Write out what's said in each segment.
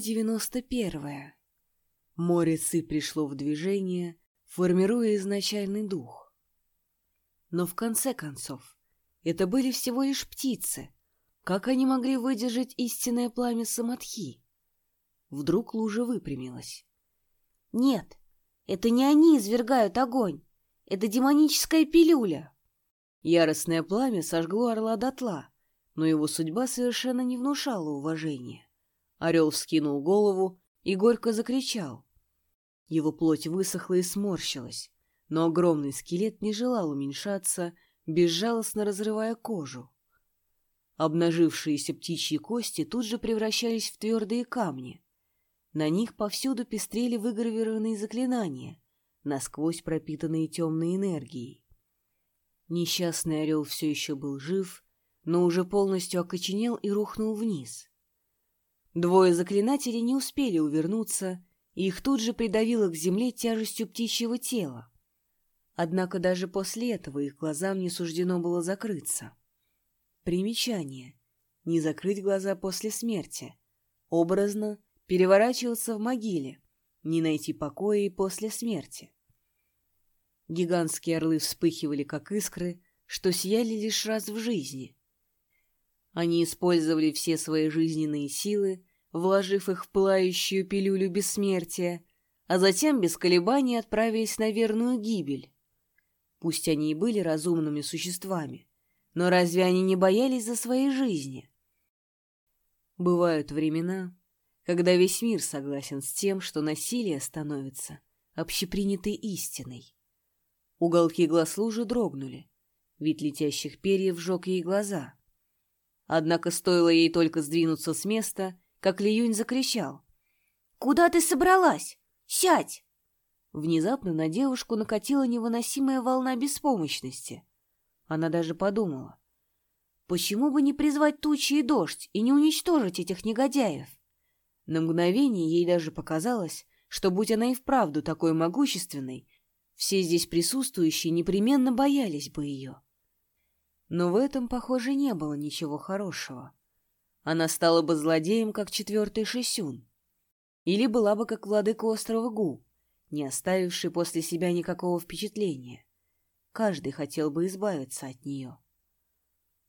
Девяносто первая. Море Ци пришло в движение, формируя изначальный дух. Но в конце концов, это были всего лишь птицы. Как они могли выдержать истинное пламя Самадхи? Вдруг лужа выпрямилась. «Нет, это не они извергают огонь. Это демоническая пилюля». Яростное пламя сожгло орла дотла, но его судьба совершенно не внушала уважения. Орел вскинул голову и горько закричал. Его плоть высохла и сморщилась, но огромный скелет не желал уменьшаться, безжалостно разрывая кожу. Обнажившиеся птичьи кости тут же превращались в твердые камни. На них повсюду пестрели выгравированные заклинания, насквозь пропитанные темной энергией. Несчастный орел все еще был жив, но уже полностью окоченел и рухнул вниз. Двое заклинателей не успели увернуться, и их тут же придавило к земле тяжестью птичьего тела. Однако даже после этого их глазам не суждено было закрыться. Примечание. Не закрыть глаза после смерти. Образно переворачиваться в могиле. Не найти покоя и после смерти. Гигантские орлы вспыхивали, как искры, что сияли лишь раз в жизни. Они использовали все свои жизненные силы, вложив их в пылающую пилюлю бессмертия, а затем без колебаний отправились на верную гибель. Пусть они и были разумными существами, но разве они не боялись за свои жизни? Бывают времена, когда весь мир согласен с тем, что насилие становится общепринятой истиной. Уголки глаз лужи дрогнули, вид летящих перьев вжег ей глаза — Однако стоило ей только сдвинуться с места, как Лиюнь закричал. «Куда ты собралась? Сядь!» Внезапно на девушку накатила невыносимая волна беспомощности. Она даже подумала. Почему бы не призвать тучи и дождь и не уничтожить этих негодяев? На мгновение ей даже показалось, что, будь она и вправду такой могущественной, все здесь присутствующие непременно боялись бы ее. Но в этом, похоже, не было ничего хорошего. Она стала бы злодеем, как четвертый Шисюн. Или была бы, как владыка острова Гу, не оставивший после себя никакого впечатления. Каждый хотел бы избавиться от нее.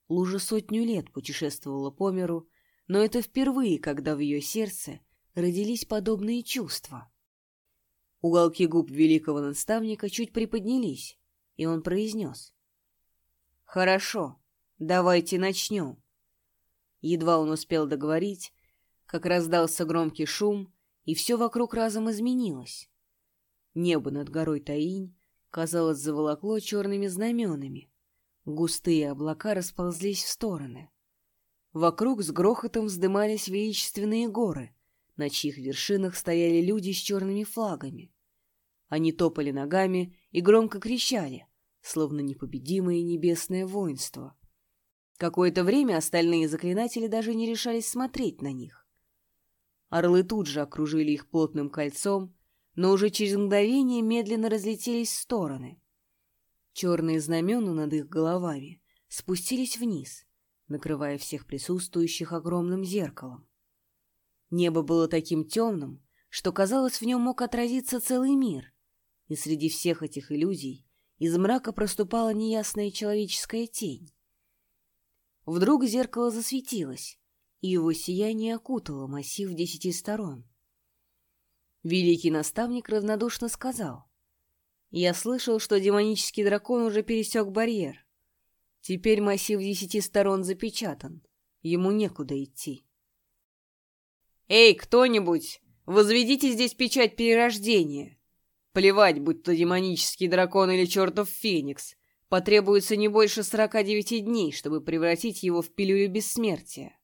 Лужа сотню лет путешествовала по миру, но это впервые, когда в ее сердце родились подобные чувства. Уголки губ великого наставника чуть приподнялись, и он произнес. «Хорошо, давайте начнем». Едва он успел договорить, как раздался громкий шум, и все вокруг разом изменилось. Небо над горой Таинь, казалось, заволокло черными знаменами. Густые облака расползлись в стороны. Вокруг с грохотом вздымались величественные горы, на чьих вершинах стояли люди с черными флагами. Они топали ногами и громко кричали, словно непобедимое небесное воинство. Какое-то время остальные заклинатели даже не решались смотреть на них. Орлы тут же окружили их плотным кольцом, но уже через мгновение медленно разлетелись в стороны. Черные знамена над их головами спустились вниз, накрывая всех присутствующих огромным зеркалом. Небо было таким темным, что, казалось, в нем мог отразиться целый мир, и среди всех этих иллюзий из мрака проступала неясная человеческая тень. Вдруг зеркало засветилось, и его сияние окутало массив десяти сторон. Великий наставник равнодушно сказал. «Я слышал, что демонический дракон уже пересек барьер. Теперь массив десяти сторон запечатан. Ему некуда идти». «Эй, кто-нибудь, возведите здесь печать перерождения!» Плевать, будь то демонический дракон или чертов феникс. Потребуется не больше сорока девяти дней, чтобы превратить его в пилюлю бессмертия.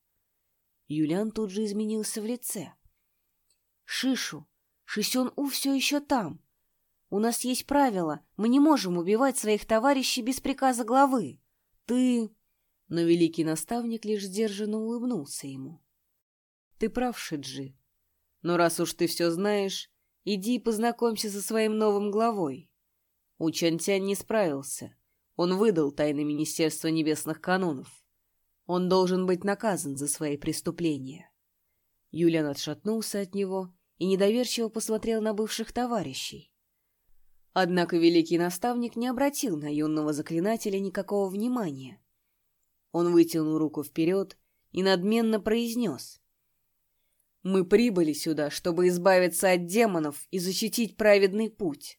Юлиан тут же изменился в лице. «Шишу, Шисен-У все еще там. У нас есть правило, мы не можем убивать своих товарищей без приказа главы. Ты...» Но великий наставник лишь сдержанно улыбнулся ему. «Ты прав, Шиджи. Но раз уж ты все знаешь, Иди и познакомься со своим новым главой. У Чантянь не справился. Он выдал тайны Министерства Небесных Канонов. Он должен быть наказан за свои преступления. Юлиан отшатнулся от него и недоверчиво посмотрел на бывших товарищей. Однако великий наставник не обратил на юного заклинателя никакого внимания. Он вытянул руку вперед и надменно произнес. «Мы прибыли сюда, чтобы избавиться от демонов и защитить праведный путь.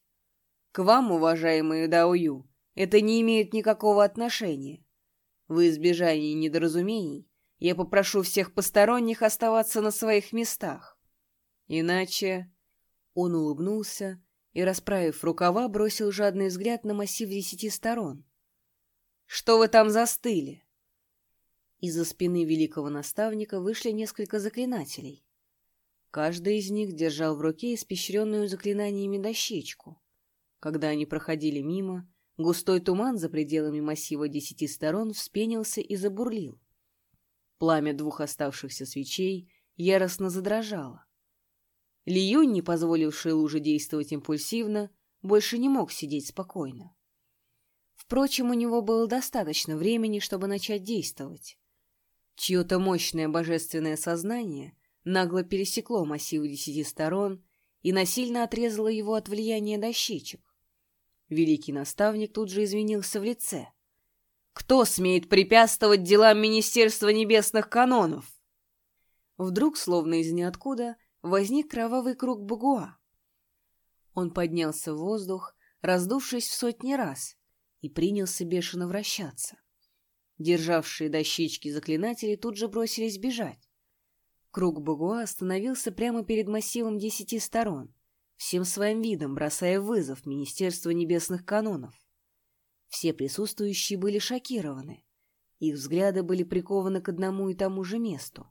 К вам, уважаемые Даою, это не имеет никакого отношения. В избежании недоразумений я попрошу всех посторонних оставаться на своих местах. Иначе...» Он улыбнулся и, расправив рукава, бросил жадный взгляд на массив десяти сторон. «Что вы там застыли?» Из-за спины великого наставника вышли несколько заклинателей. Каждый из них держал в руке испещренную заклинаниями дощечку. Когда они проходили мимо, густой туман за пределами массива десяти сторон вспенился и забурлил. Пламя двух оставшихся свечей яростно задрожало. Ли Юнь, не позволивший луже действовать импульсивно, больше не мог сидеть спокойно. Впрочем, у него было достаточно времени, чтобы начать действовать. Чье-то мощное божественное сознание нагло пересекло массив десяти сторон и насильно отрезало его от влияния дощечек. Великий наставник тут же извинился в лице. «Кто смеет препятствовать делам Министерства Небесных Канонов?» Вдруг, словно из ниоткуда, возник кровавый круг Багуа. Он поднялся в воздух, раздувшись в сотни раз, и принялся бешено вращаться. Державшие дощечки заклинатели тут же бросились бежать. Круг Багуа остановился прямо перед массивом десяти сторон, всем своим видом бросая вызов Министерству Небесных Канонов. Все присутствующие были шокированы. Их взгляды были прикованы к одному и тому же месту.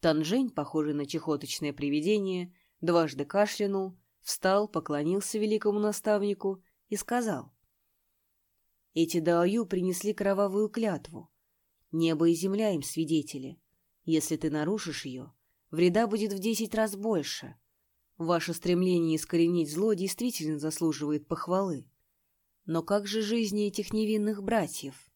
Танжень, похожий на чехоточное привидение, дважды кашлянул, встал, поклонился великому наставнику и сказал. Эти Даою принесли кровавую клятву. Небо и земля им свидетели. Если ты нарушишь ее, вреда будет в десять раз больше. Ваше стремление искоренить зло действительно заслуживает похвалы. Но как же жизни этих невинных братьев?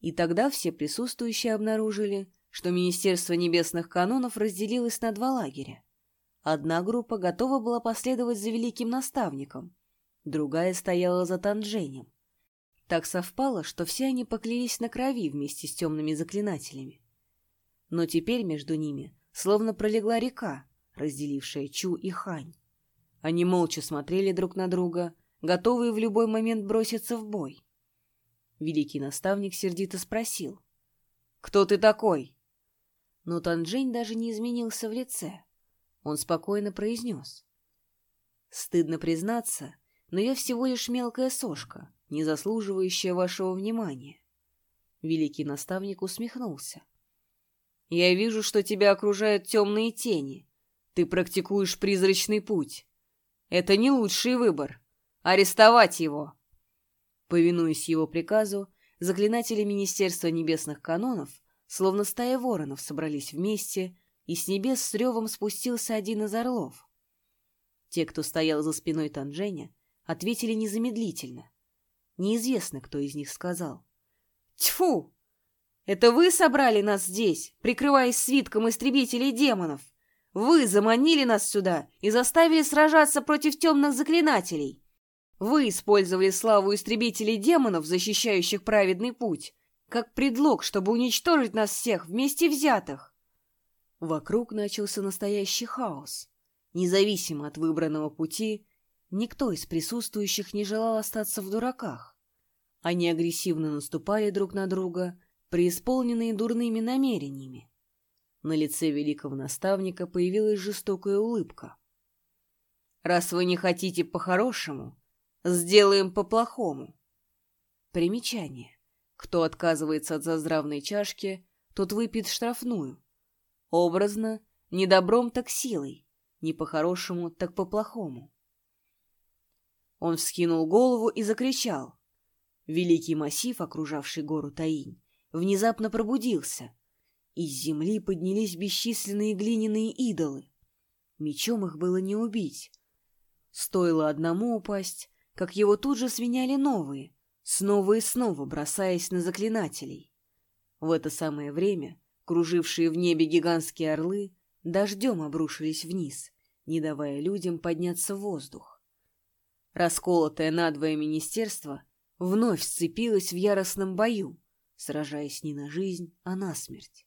И тогда все присутствующие обнаружили, что Министерство небесных канонов разделилось на два лагеря. Одна группа готова была последовать за великим наставником, другая стояла за Танженем. Так совпало, что все они поклялись на крови вместе с темными заклинателями. Но теперь между ними словно пролегла река, разделившая Чу и Хань. Они молча смотрели друг на друга, готовые в любой момент броситься в бой. Великий наставник сердито спросил. «Кто ты такой?» Но Танжень даже не изменился в лице. Он спокойно произнес. «Стыдно признаться, но я всего лишь мелкая сошка, не заслуживающая вашего внимания». Великий наставник усмехнулся. «Я вижу, что тебя окружают темные тени. Ты практикуешь призрачный путь. Это не лучший выбор. Арестовать его!» Повинуясь его приказу, заклинатели Министерства Небесных Канонов Словно стая воронов собрались вместе, и с небес с ревом спустился один из орлов. Те, кто стоял за спиной Танженя, ответили незамедлительно. Неизвестно, кто из них сказал. «Тьфу! Это вы собрали нас здесь, прикрываясь свитком истребителей демонов? Вы заманили нас сюда и заставили сражаться против темных заклинателей. Вы использовали славу истребителей демонов, защищающих праведный путь, как предлог, чтобы уничтожить нас всех вместе взятых. Вокруг начался настоящий хаос. Независимо от выбранного пути, никто из присутствующих не желал остаться в дураках. Они агрессивно наступали друг на друга, преисполненные дурными намерениями. На лице великого наставника появилась жестокая улыбка. «Раз вы не хотите по-хорошему, сделаем по-плохому». Примечание. Кто отказывается от заздравной чашки, тот выпьет штрафную. Образно, не добром, так силой, не по-хорошему, так по-плохому. Он вскинул голову и закричал. Великий массив, окружавший гору Таинь, внезапно пробудился. Из земли поднялись бесчисленные глиняные идолы. Мечом их было не убить. Стоило одному упасть, как его тут же свиняли новые, снова и снова бросаясь на заклинателей. В это самое время кружившие в небе гигантские орлы дождем обрушились вниз, не давая людям подняться в воздух. Расколотое надвое министерство вновь сцепилось в яростном бою, сражаясь не на жизнь, а на смерть.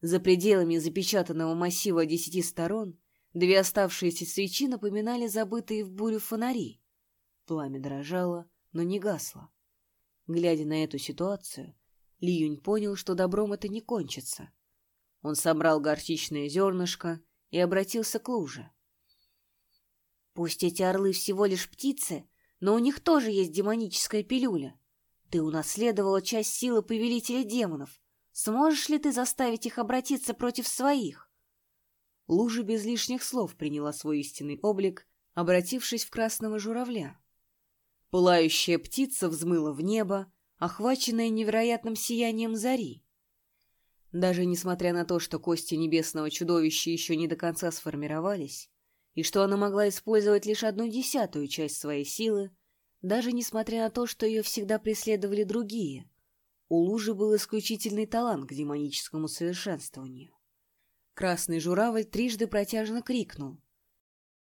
За пределами запечатанного массива десяти сторон две оставшиеся свечи напоминали забытые в бурю фонари. Пламя дрожало, но не гасло. Глядя на эту ситуацию, Ли Юнь понял, что добром это не кончится. Он собрал горчичное зернышко и обратился к луже. «Пусть эти орлы всего лишь птицы, но у них тоже есть демоническая пилюля. Ты унаследовала часть силы повелителя демонов. Сможешь ли ты заставить их обратиться против своих?» Лужа без лишних слов приняла свой истинный облик, обратившись в красного журавля. Пылающая птица взмыла в небо, охваченная невероятным сиянием зари. Даже несмотря на то, что кости небесного чудовища еще не до конца сформировались, и что она могла использовать лишь одну десятую часть своей силы, даже несмотря на то, что ее всегда преследовали другие, у Лужи был исключительный талант к демоническому совершенствованию. Красный журавль трижды протяжно крикнул.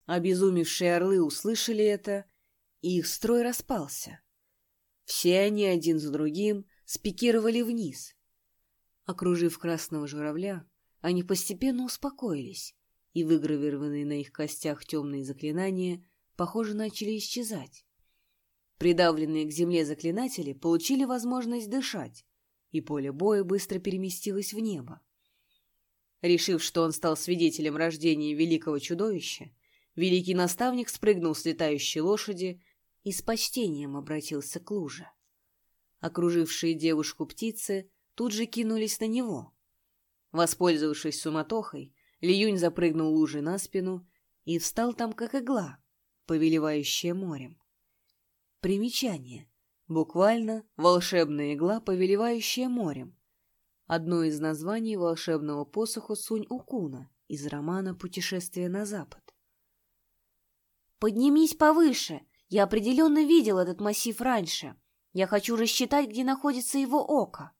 Обезумевшие орлы услышали это и их строй распался. Все они один за другим спикировали вниз. Окружив красного журавля, они постепенно успокоились, и выгравированные на их костях темные заклинания, похоже, начали исчезать. Придавленные к земле заклинатели получили возможность дышать, и поле боя быстро переместилось в небо. Решив, что он стал свидетелем рождения великого чудовища, великий наставник спрыгнул с летающей лошади и с почтением обратился к луже. Окружившие девушку птицы тут же кинулись на него. Воспользовавшись суматохой, Лиюнь запрыгнул лужей на спину и встал там, как игла, повелевающая морем. Примечание. Буквально волшебная игла, повелевающая морем. Одно из названий волшебного посоха Сунь-Укуна из романа «Путешествие на запад». «Поднимись повыше!» Я определенно видел этот массив раньше. Я хочу рассчитать, где находится его око.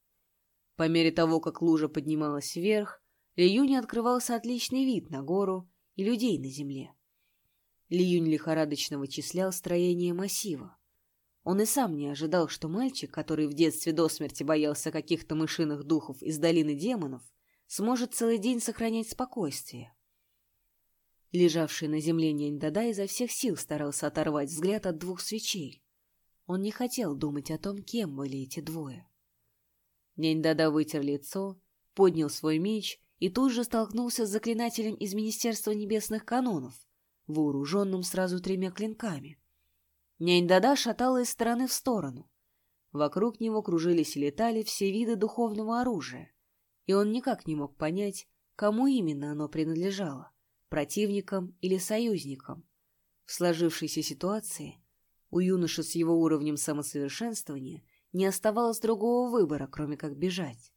По мере того, как лужа поднималась вверх, Лиюне открывался отличный вид на гору и людей на земле. Лиюнь лихорадочно вычислял строение массива. Он и сам не ожидал, что мальчик, который в детстве до смерти боялся каких-то мышиных духов из долины демонов, сможет целый день сохранять спокойствие. Лежавший на земле Нянь-Дада изо всех сил старался оторвать взгляд от двух свечей. Он не хотел думать о том, кем были эти двое. Нянь-Дада вытер лицо, поднял свой меч и тут же столкнулся с заклинателем из Министерства Небесных Канонов, вооруженным сразу тремя клинками. Нянь-Дада шатала из стороны в сторону. Вокруг него кружились и летали все виды духовного оружия, и он никак не мог понять, кому именно оно принадлежало противником или союзником. В сложившейся ситуации у юноши с его уровнем самосовершенствования не оставалось другого выбора, кроме как бежать.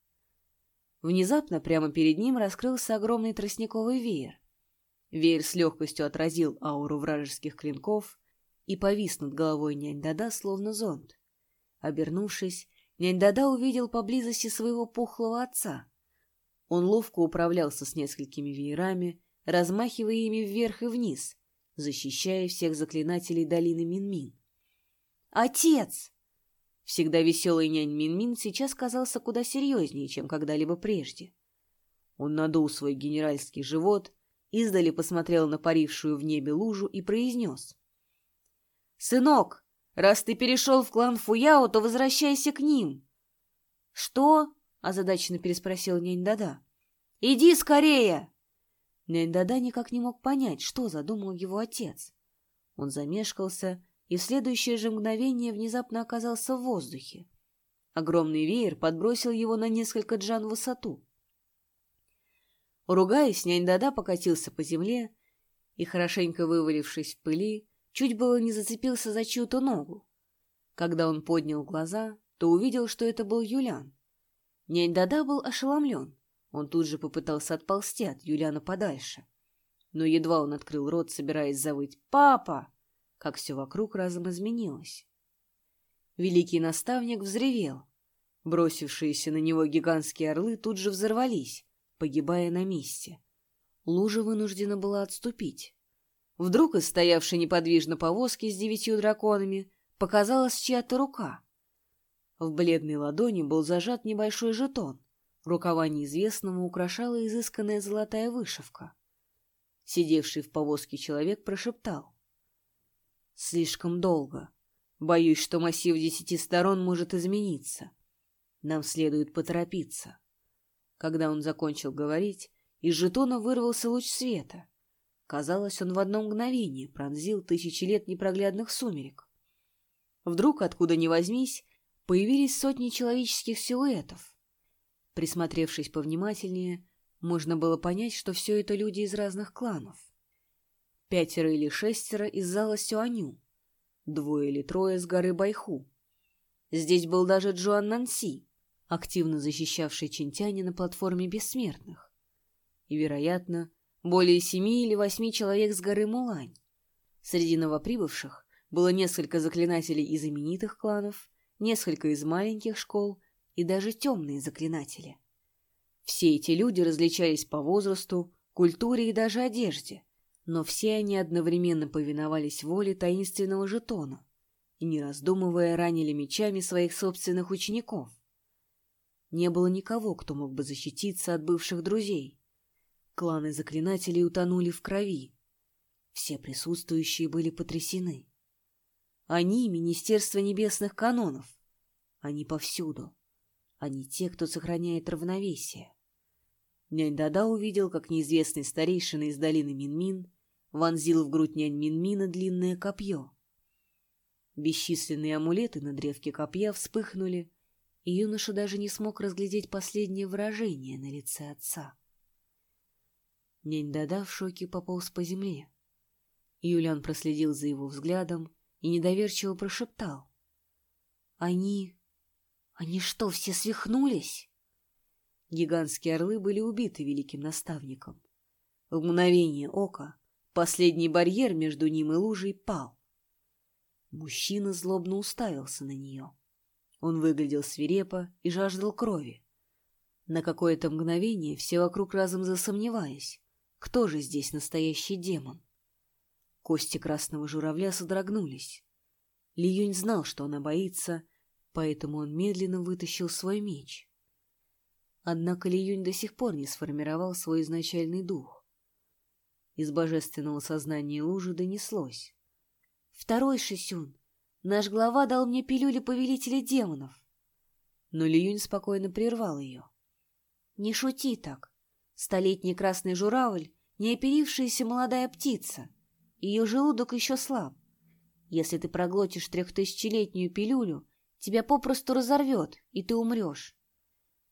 Внезапно прямо перед ним раскрылся огромный тростниковый веер. Веер с легкостью отразил ауру вражеских клинков и повис над головой нянь-дада, словно зонт. Обернувшись, нянь-дада увидел поблизости своего пухлого отца. Он ловко управлялся с несколькими веерами, размахивая ими вверх и вниз, защищая всех заклинателей долины Минмин. «Отец!» Всегда веселый нянь Минмин сейчас казался куда серьезнее, чем когда-либо прежде. Он надул свой генеральский живот, издали посмотрел на парившую в небе лужу и произнес. «Сынок, раз ты перешел в клан Фуяо, то возвращайся к ним». «Что?» — озадаченно переспросил нянь Дада. «Иди скорее!» Нянь-Дада никак не мог понять, что задумал его отец. Он замешкался и в следующее же мгновение внезапно оказался в воздухе. Огромный веер подбросил его на несколько джан в высоту. Ругаясь, нянь-Дада покатился по земле и, хорошенько вывалившись в пыли, чуть было не зацепился за чью-то ногу. Когда он поднял глаза, то увидел, что это был Юлян. Нянь-Дада был ошеломлен. Он тут же попытался отползти от Юлиана подальше. Но едва он открыл рот, собираясь завыть «Папа!», как все вокруг разом изменилось. Великий наставник взревел. Бросившиеся на него гигантские орлы тут же взорвались, погибая на месте. Лужа вынуждена была отступить. Вдруг из стоявшей неподвижно повозки с девятью драконами показалась чья-то рука. В бледной ладони был зажат небольшой жетон. Рукава неизвестного украшала изысканная золотая вышивка. Сидевший в повозке человек прошептал. «Слишком долго. Боюсь, что массив десяти сторон может измениться. Нам следует поторопиться». Когда он закончил говорить, из жетона вырвался луч света. Казалось, он в одно мгновение пронзил тысячи лет непроглядных сумерек. Вдруг, откуда ни возьмись, появились сотни человеческих силуэтов. Присмотревшись повнимательнее, можно было понять, что все это люди из разных кланов. Пятеро или шестеро из зала Сюаню, двое или трое с горы Байху. Здесь был даже Джоан Нанси, активно защищавший Чинтяне на платформе бессмертных. И, вероятно, более семи или восьми человек с горы Мулань. Среди новоприбывших было несколько заклинателей из именитых кланов, несколько из маленьких школ и даже темные заклинатели. Все эти люди различались по возрасту, культуре и даже одежде, но все они одновременно повиновались воле таинственного жетона и, не раздумывая, ранили мечами своих собственных учеников. Не было никого, кто мог бы защититься от бывших друзей. Кланы заклинателей утонули в крови. Все присутствующие были потрясены. Они — Министерство Небесных Канонов. Они повсюду. Они те, кто сохраняет равновесие. Нянь Дада увидел, как неизвестный старейшина из долины Минмин вонзил в грудь нянь Минмина длинное копье. Бесчисленные амулеты на древке копья вспыхнули, и юноша даже не смог разглядеть последнее выражение на лице отца. Нянь Дада в шоке пополз по земле. Юлиан проследил за его взглядом и недоверчиво прошептал. «Они... они что, все свихнулись?» Гигантские орлы были убиты великим наставником. В мгновение ока последний барьер между ним и лужей пал. Мужчина злобно уставился на нее. Он выглядел свирепо и жаждал крови. На какое-то мгновение все вокруг разом засомневаясь, кто же здесь настоящий демон. Кости красного журавля содрогнулись. Ли Юнь знал, что она боится, поэтому он медленно вытащил свой меч. Однако Ли Юнь до сих пор не сформировал свой изначальный дух. Из божественного сознания лужи донеслось. «Второй Шисюн, наш глава дал мне пилюли повелителя демонов». Но Ли Юнь спокойно прервал ее. «Не шути так. Столетний красный журавль — не оперившаяся молодая птица. Ее желудок еще слаб. Если ты проглотишь трехтысячелетнюю пилюлю, тебя попросту разорвет, и ты умрешь.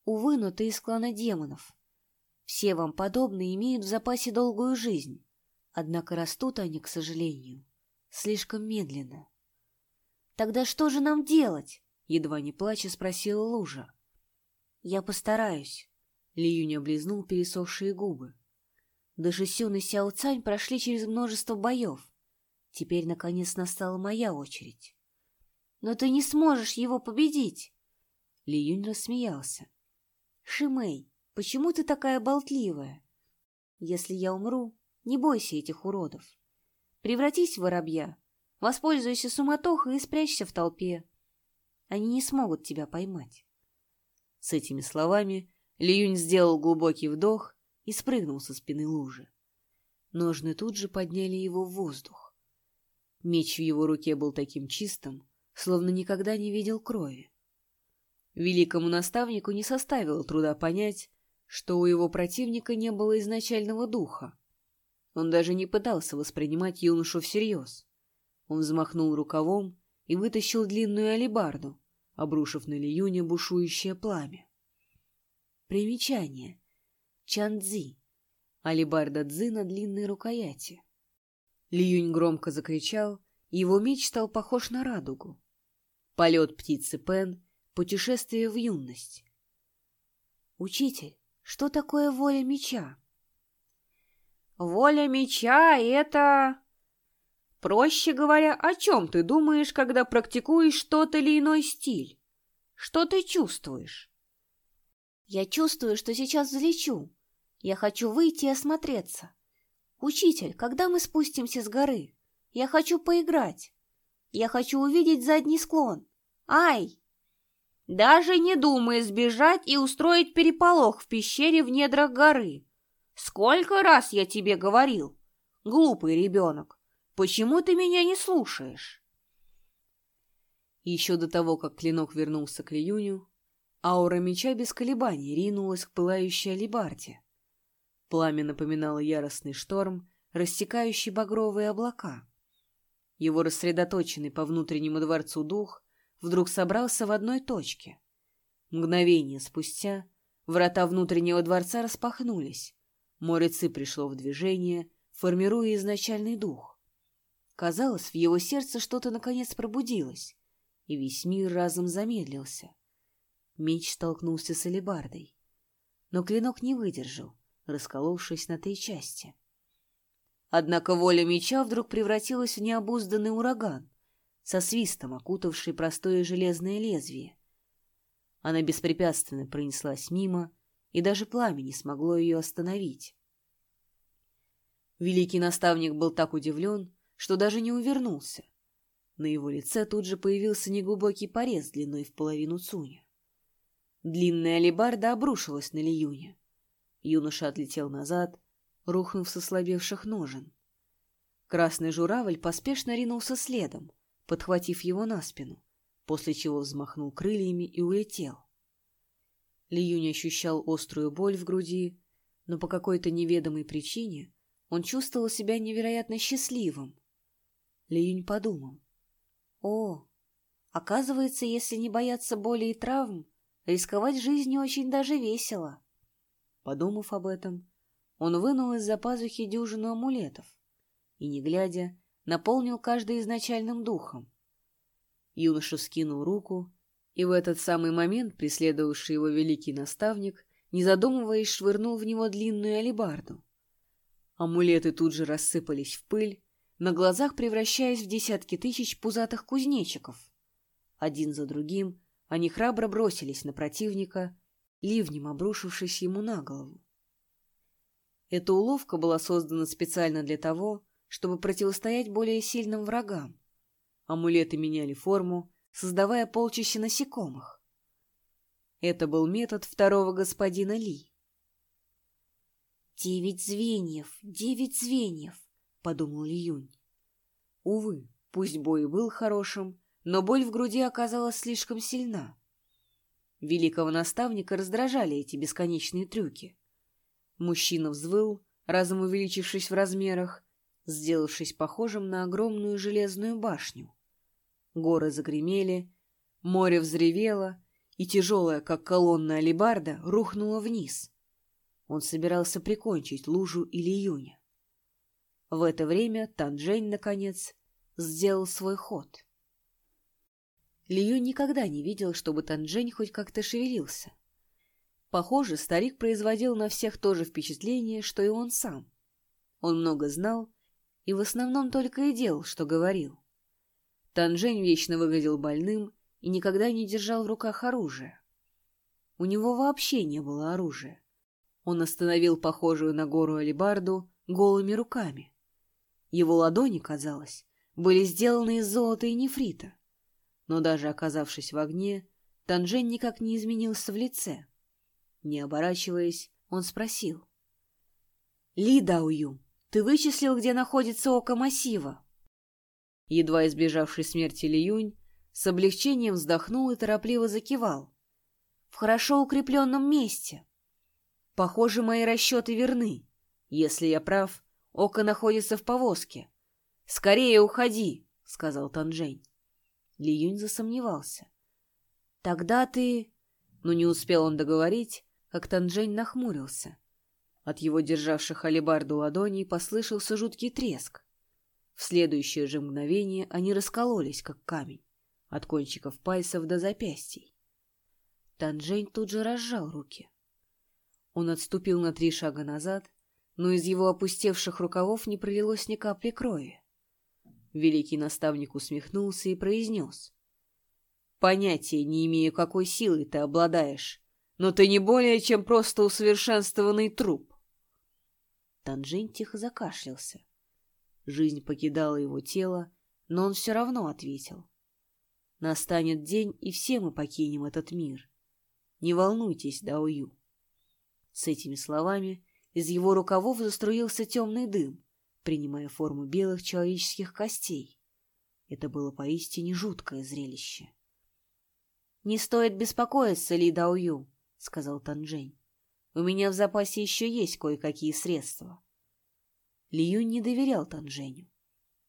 Увы, но ты из клана демонов. Все вам подобные имеют в запасе долгую жизнь, однако растут они, к сожалению, слишком медленно. «Тогда что же нам делать?» — едва не плача спросила Лужа. «Я постараюсь», — Лиюнь облизнул пересохшие губы. Дашисюн и Сяо Цань прошли через множество боев. Теперь, наконец, настала моя очередь. «Но ты не сможешь его победить!» Ли Юнь рассмеялся. Шимей, почему ты такая болтливая? Если я умру, не бойся этих уродов. Превратись в воробья, воспользуйся суматохой и спрячься в толпе. Они не смогут тебя поймать. С этими словами Лиюнь сделал глубокий вдох и спрыгнул со спины лужи. Ножны тут же подняли его в воздух. Меч в его руке был таким чистым, словно никогда не видел крови. Великому наставнику не составило труда понять, что у его противника не было изначального духа. Он даже не пытался воспринимать юношу всерьез. Он взмахнул рукавом и вытащил длинную алебарду, обрушив на Лиюня бушующее пламя. Примечание. Чанцзи. Алибарда Цзы на длинной рукояти. Лиюнь громко закричал, его меч стал похож на радугу. Полет птицы Пен Путешествие в юность. Учитель, что такое воля меча? Воля меча — это... Проще говоря, о чем ты думаешь, когда практикуешь тот или иной стиль? Что ты чувствуешь? Я чувствую, что сейчас взлечу. Я хочу выйти и осмотреться. Учитель, когда мы спустимся с горы? Я хочу поиграть. Я хочу увидеть задний склон. Ай! Даже не думай сбежать и устроить переполох в пещере в недрах горы. Сколько раз я тебе говорил, глупый ребенок, почему ты меня не слушаешь? Еще до того, как клинок вернулся к Лиюню, аура меча без колебаний ринулась к пылающей алибарде. Пламя напоминало яростный шторм, рассекающий багровые облака. Его рассредоточенный по внутреннему дворцу дух вдруг собрался в одной точке. Мгновение спустя врата внутреннего дворца распахнулись. Море Ци пришло в движение, формируя изначальный дух. Казалось, в его сердце что-то наконец пробудилось, и весь мир разом замедлился. Меч столкнулся с алебардой. Но клинок не выдержал, расколовшись на три части. Однако воля меча вдруг превратилась в необузданный ураган, со свистом окутавший простое железное лезвие. Она беспрепятственно пронеслась мимо, и даже пламя не смогло ее остановить. Великий наставник был так удивлен, что даже не увернулся. На его лице тут же появился неглубокий порез длиной в половину цуня. Длинная алебарда обрушилась на Лиюня. Юноша отлетел назад, рухнув со слабевших ножен. Красный журавль поспешно ринулся следом, подхватив его на спину, после чего взмахнул крыльями и улетел. Лиюнь ощущал острую боль в груди, но по какой-то неведомой причине он чувствовал себя невероятно счастливым. Лиюнь подумал. «О, оказывается, если не бояться боли и травм, рисковать жизнью очень даже весело». Подумав об этом, он вынул из-за пазухи дюжину амулетов и, не глядя, наполнил каждый изначальным духом. Юноша скинул руку, и в этот самый момент преследовавший его великий наставник, не задумываясь, швырнул в него длинную алебарду. Амулеты тут же рассыпались в пыль, на глазах превращаясь в десятки тысяч пузатых кузнечиков. Один за другим они храбро бросились на противника, ливнем обрушившись ему на голову. Эта уловка была создана специально для того, чтобы противостоять более сильным врагам. Амулеты меняли форму, создавая полчища насекомых. Это был метод второго господина Ли. «Девять звеньев, девять звеньев», — подумал Юнь. Увы, пусть бой был хорошим, но боль в груди оказалась слишком сильна. Великого наставника раздражали эти бесконечные трюки. Мужчина взвыл, разом увеличившись в размерах, сделавшись похожим на огромную железную башню. Горы загремели, море взревело, и тяжелая, как колонна алибарда, рухнула вниз. Он собирался прикончить лужу или июня. В это время Танжень, наконец, сделал свой ход. Лию никогда не видел, чтобы Танжень хоть как-то шевелился. Похоже, старик производил на всех то же впечатление, что и он сам. Он много знал и в основном только и делал, что говорил. Танжень вечно выглядел больным и никогда не держал в руках оружие. У него вообще не было оружия. Он остановил похожую на гору алибарду голыми руками. Его ладони, казалось, были сделаны из золота и нефрита но даже оказавшись в огне, Танжень никак не изменился в лице. Не оборачиваясь, он спросил. «Ли Даую, ты вычислил, где находится око массива?» Едва избежавший смерти Ли Юнь, с облегчением вздохнул и торопливо закивал. «В хорошо укрепленном месте. Похоже, мои расчеты верны. Если я прав, око находится в повозке. Скорее уходи!» — сказал Танжень. Ли Юнь засомневался. «Тогда ты...» Но не успел он договорить, как Танжень нахмурился. От его державших алебарду ладоней послышался жуткий треск. В следующее же мгновение они раскололись, как камень, от кончиков пальцев до запястий. Танжень тут же разжал руки. Он отступил на три шага назад, но из его опустевших рукавов не пролилось ни капли крови. Великий наставник усмехнулся и произнес. «Понятия не имею, какой силой ты обладаешь, но ты не более, чем просто усовершенствованный труп. Танжень тихо закашлялся. Жизнь покидала его тело, но он все равно ответил. Настанет день, и все мы покинем этот мир. Не волнуйтесь, Даую. С этими словами из его рукавов заструился темный дым, принимая форму белых человеческих костей. Это было поистине жуткое зрелище. — Не стоит беспокоиться, Ли Даую, — сказал Танжень. — У меня в запасе еще есть кое-какие средства. Ли Юнь не доверял Танженю.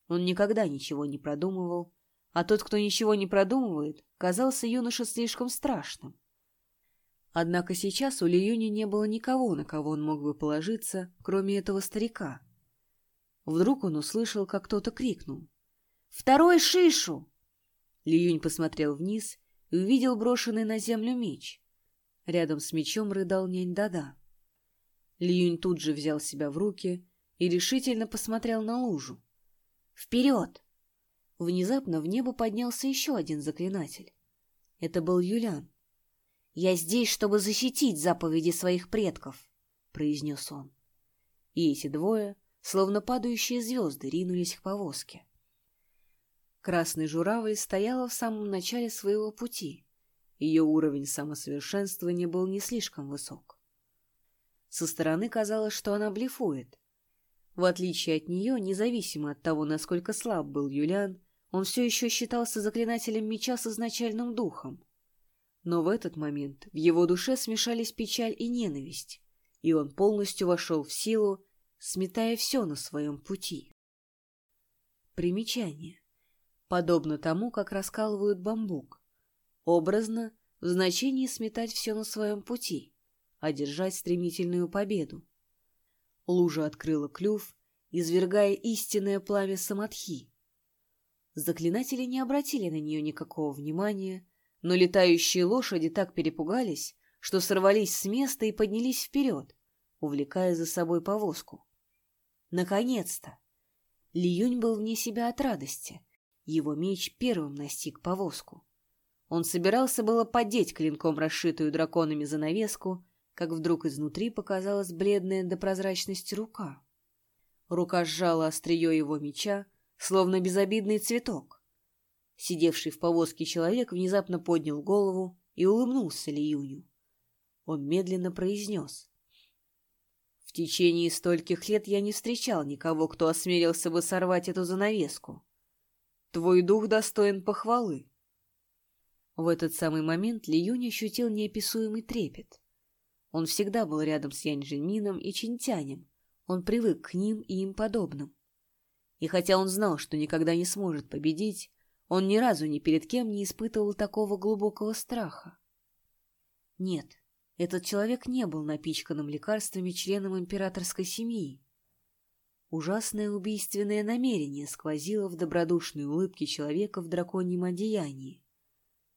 Он никогда ничего не продумывал, а тот, кто ничего не продумывает, казался юноше слишком страшным. Однако сейчас у Ли Юни не было никого, на кого он мог бы положиться, кроме этого старика. Вдруг он услышал, как кто-то крикнул. «Второй шишу!» Ли Юнь посмотрел вниз и увидел брошенный на землю меч. Рядом с мечом рыдал нянь Дада. Ли Юнь тут же взял себя в руки и решительно посмотрел на лужу. «Вперед!» Внезапно в небо поднялся еще один заклинатель. Это был Юлян. «Я здесь, чтобы защитить заповеди своих предков», — произнес он. И эти двое, словно падающие звезды, ринулись к повозке. Красный журавль стояла в самом начале своего пути. Ее уровень самосовершенствования был не слишком высок. Со стороны казалось, что она блефует. В отличие от нее, независимо от того, насколько слаб был Юлян, он все еще считался заклинателем меча с изначальным духом. Но в этот момент в его душе смешались печаль и ненависть, и он полностью вошел в силу, сметая все на своем пути. Примечание. Подобно тому, как раскалывают бамбук. Образно, в значении сметать все на своем пути, одержать стремительную победу. Лужа открыла клюв, извергая истинное пламя самадхи. Заклинатели не обратили на нее никакого внимания, но летающие лошади так перепугались, что сорвались с места и поднялись вперед, увлекая за собой повозку. Наконец-то! Лиюнь был вне себя от радости. Его меч первым настиг повозку. Он собирался было подеть клинком расшитую драконами занавеску, как вдруг изнутри показалась бледная до прозрачности рука. Рука сжала острие его меча, словно безобидный цветок. Сидевший в повозке человек внезапно поднял голову и улыбнулся Лиюню. Он медленно произнес. «В течение стольких лет я не встречал никого, кто осмелился бы сорвать эту занавеску. Твой дух достоин похвалы». В этот самый момент Лиюнь ощутил неописуемый трепет. Он всегда был рядом с Янь Жиньмином и Чинтянем. Он привык к ним и им подобным. И хотя он знал, что никогда не сможет победить, он ни разу ни перед кем не испытывал такого глубокого страха. Нет, этот человек не был напичканным лекарствами членом императорской семьи. Ужасное убийственное намерение сквозило в добродушной улыбке человека в драконьем одеянии.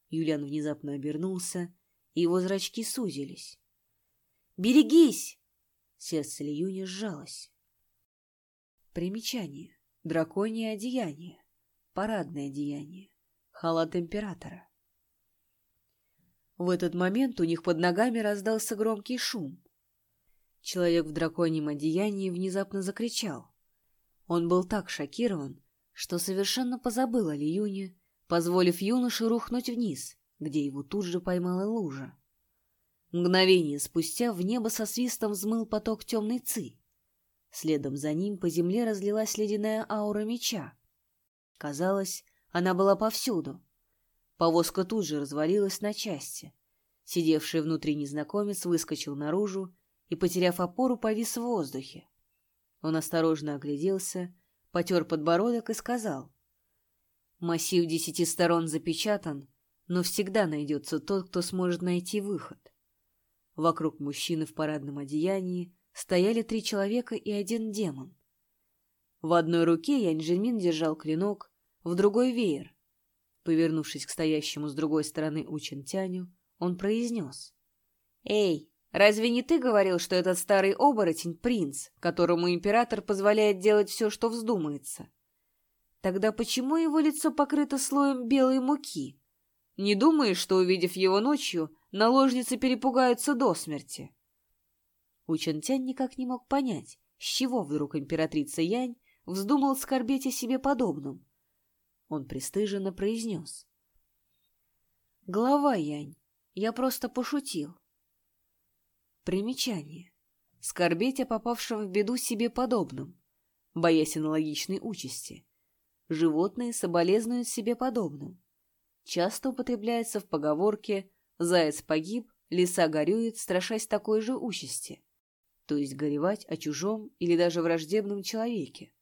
Юлиан внезапно обернулся, и его зрачки сузились. «Берегись!» Сердце Лиюни сжалось. Примечание. Драконье одеяние парадное одеяние, халат императора. В этот момент у них под ногами раздался громкий шум. Человек в драконьем одеянии внезапно закричал. Он был так шокирован, что совершенно позабыл о Лиюне, позволив юноше рухнуть вниз, где его тут же поймала лужа. Мгновение спустя в небо со свистом взмыл поток темной ци. Следом за ним по земле разлилась ледяная аура меча, Казалось, она была повсюду. Повозка тут же развалилась на части. Сидевший внутри незнакомец выскочил наружу и, потеряв опору, повис в воздухе. Он осторожно огляделся, потер подбородок и сказал. «Массив десяти сторон запечатан, но всегда найдется тот, кто сможет найти выход». Вокруг мужчины в парадном одеянии стояли три человека и один демон. В одной руке Янь держал клинок, в другой — веер. Повернувшись к стоящему с другой стороны Учентяню, он произнес. «Эй, разве не ты говорил, что этот старый оборотень — принц, которому император позволяет делать все, что вздумается? Тогда почему его лицо покрыто слоем белой муки? Не думаешь, что, увидев его ночью, наложницы перепугаются до смерти?» Учентянь никак не мог понять, С чего вдруг императрица Янь вздумал скорбеть о себе подобном? Он пристыженно произнес. «Глава Янь, я просто пошутил». Примечание. Скорбеть о попавшем в беду себе подобном, боясь аналогичной участи. Животные соболезнуют себе подобным. Часто употребляется в поговорке «заяц погиб, лиса горюет, страшась такой же участи», то есть горевать о чужом или даже враждебном человеке.